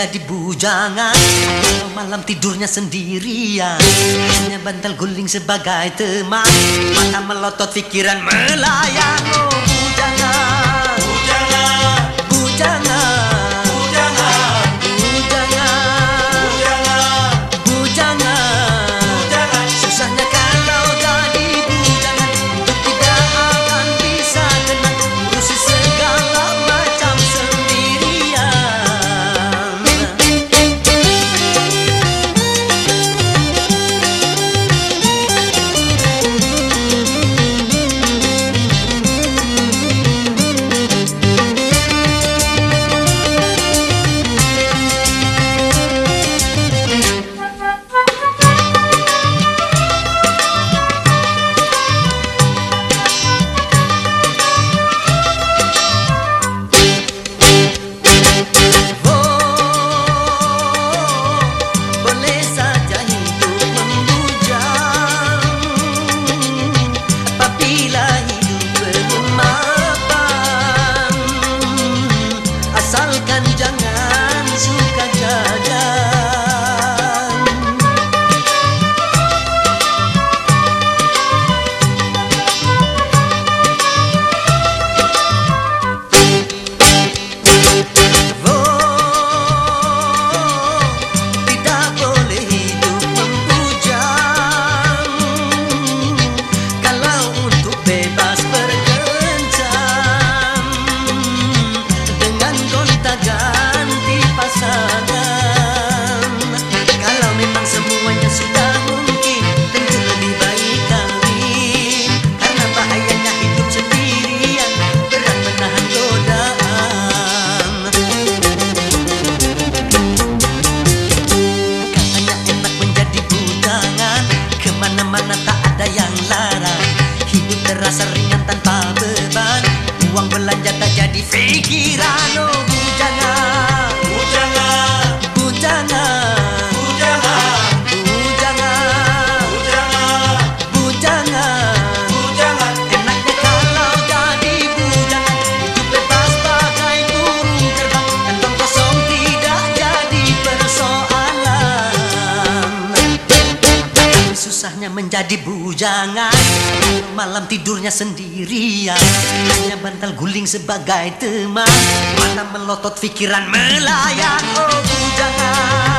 jadi bujangan. Malam tidurnya sendirian. Hanya bantal guling sebagai teman. Mata melotot fikiran melayang. tinggalkan jangan suka jadi fikiran Oh, jangan susahnya menjadi bujangan. Malam tidurnya sendirian. Hanya bantal guling sebagai teman. Mata melotot fikiran melayang. Oh bujangan.